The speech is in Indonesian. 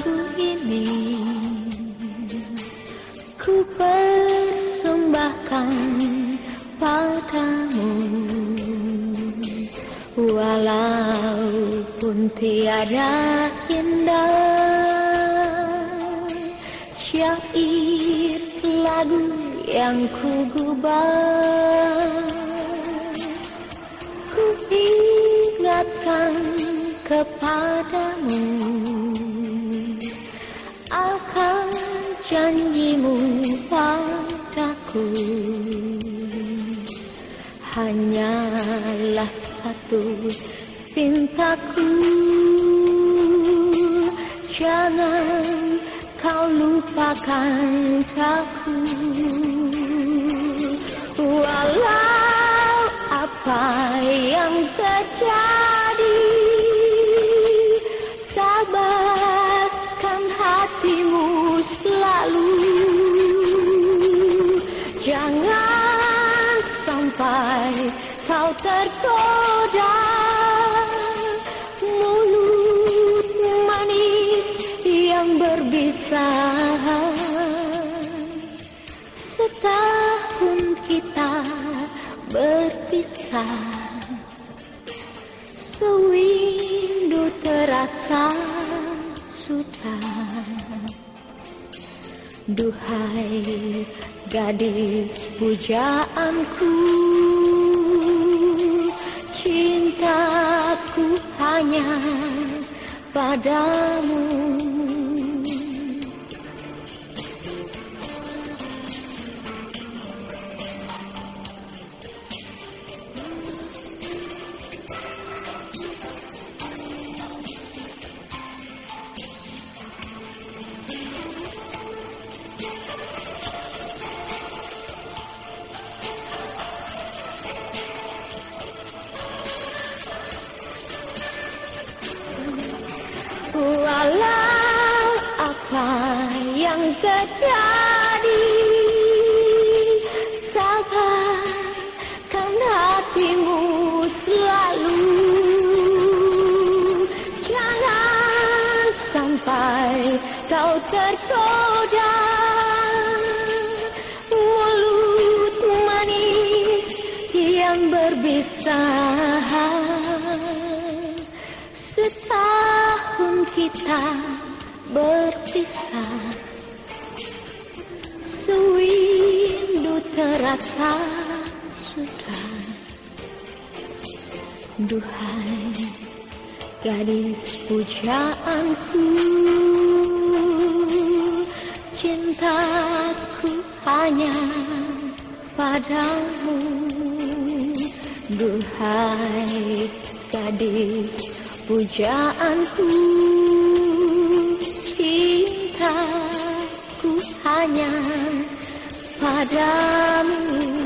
lagu ini. Ku persembahkan padamu. Walaupun tiada indah syair lagu yang ku gubah ku ingatkan kepadamu. Janjimu padaku. Hanyalah satu pintaku. Jangan kau lupakan aku. Walau apa yang terjadi tergoda Mulut manis yang berbisa Setahun kita berpisah Sewindu terasa sudah Duhai gadis pujaanku hanya padamu terjadi. Tabahkan hatimu selalu. Jangan sampai kau tergoda. Mulut manis yang berbisa Setahun kita berpisah terasa sudah. Duhai gadis pujaanku Cintaku hanya padamu. Duhai gadis pujaanku Cintaku hanya padamu.